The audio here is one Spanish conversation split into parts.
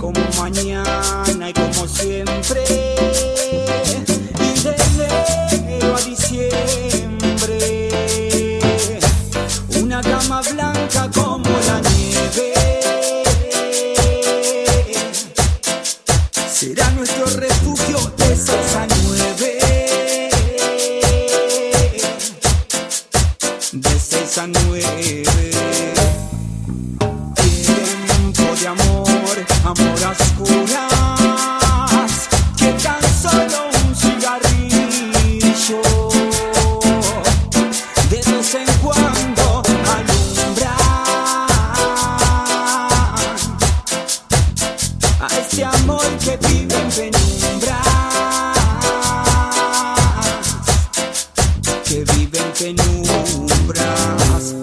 como mañana y como siempre. Y de enero a diciembre, una cama blanca como la nieve. Será nuestro refugio de seis nueve. De seis nueve. Que vive en penumbras,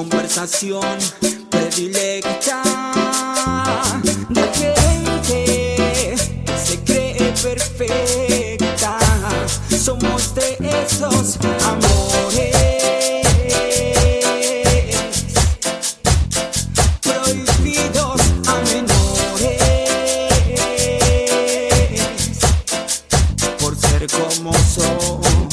conversación predilecta de gente que se cree perfecta. Somos de esos amores prohibidos a menores por ser como son.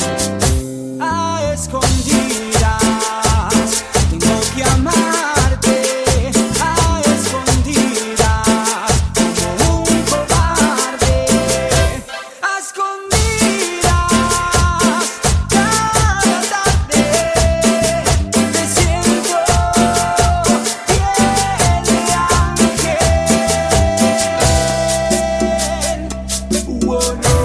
No.